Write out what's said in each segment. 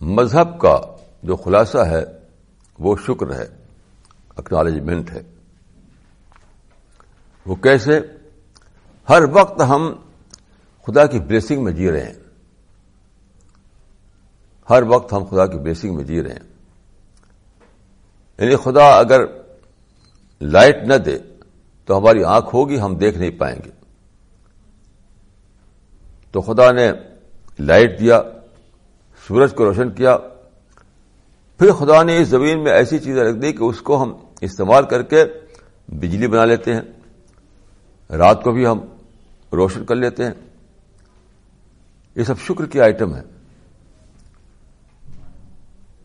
مذہب کا جو خلاصہ ہے، وہ شکر ہے اکنالجمنٹ ہے۔ وہ کیسے؟ ہر وقت ہم خدا کی بلیسنگ میں جی رہے ہیں۔ ہر وقت ہم خدا کی بلیسنگ میں جی رہے ہیں۔ یعنی خدا اگر لائٹ نہ دے، تو ہماری آنکھ ہوگی، ہم دیکھ نہیں پائیں گے۔ تو خدا نے لائٹ دیا سورج کو روشن کیا۔ پھر خدا نے اس زمین میں ایسی چیزیں رکھ دی کہ اس کو ہم استعمال کر کے بجلی بنا لیتے ہیں۔ رات کو بھی ہم روشن کر لیتے ہیں۔ یہ سب شکر کی آئٹم ہے۔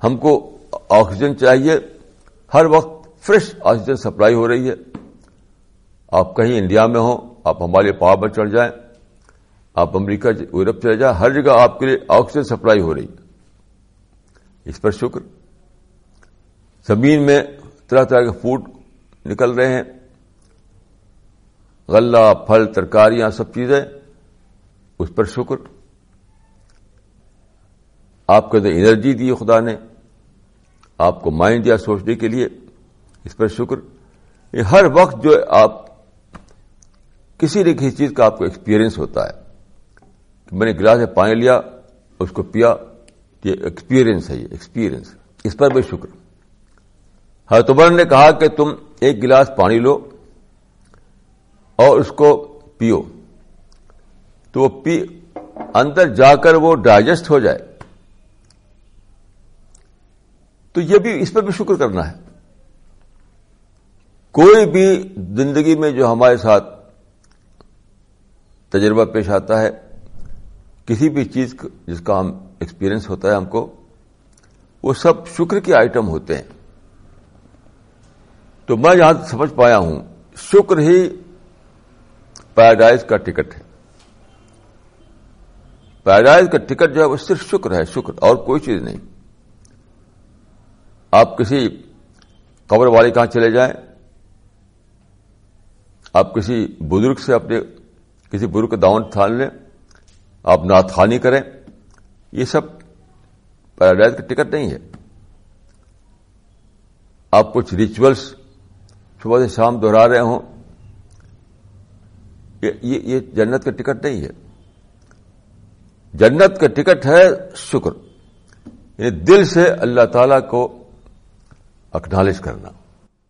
ہم کو آکسیجن چاہیے۔ ہر وقت فریش آکسیجن سپلائی ہو رہی ہے۔ آپ کہیں انڈیا میں ہوں، آپ ہمارے پاور پر چڑھ جائیں۔ آپ امریکہ یورپ چلے جائیں، ہر جگہ آپ کے لیے آکسیجن سپلائی ہو رہی ہے۔ اس پر شکر۔ زمین میں طرح طرح کے فوڈ نکل رہے ہیں۔ غلہ، پھل، ترکاریاں سب چیزیں، اس پر شکر۔ آپ کو اندر انرجی دی خدا نے۔ آپ کو مائنڈ دیا سوچنے کے لیے۔ اس پر شکر۔ یہ ہر وقت جو آپ کسی نہ کسی چیز کا آپ کو ایکسپیرئنس ہوتا ہے۔ کہ میں نے گلاس میں پانی لیا، اس کو پیا، یہ ایکسپیرئنس ہے یہ ایکسپیرئنس اس پر بھی شکر۔ ہر نے کہا کہ تم ایک گلاس پانی لو اور اس کو پیو۔ تو وہ پی، اندر جا کر وہ ڈائجسٹ ہو جائے۔ تو یہ بھی اس پر بھی شکر کرنا ہے۔ کوئی بھی زندگی میں جو ہمارے ساتھ تجربہ پیش آتا ہے کسی بھی چیز جس کا ہم ایکسپیرئنس ہوتا ہے ہم کو، وہ سب شکر کے آئٹم ہوتے ہیں۔ تو میں یہاں سمجھ پایا ہوں، شکر ہی پیراڈائز کا ٹکٹ ہے۔ پیراڈائز کا ٹکٹ جو ہے وہ صرف شکر ہے، شکر، اور کوئی چیز نہیں۔ آپ کسی قبر والے کہاں چلے جائیں، آپ کسی بزرگ سے اپنے کسی بزرگ کا داون تھان لیں آپ نعت خانی کریں، یہ سب پیراڈائز کا ٹکٹ نہیں ہے۔ آپ کچھ ریچولس صبح سے شام دوہرا رہے ہوں، یہ جنت کا ٹکٹ نہیں ہے۔ جنت کا ٹکٹ ہے شکر یعنی دل سے اللہ تعالی کو اکنالج کرنا۔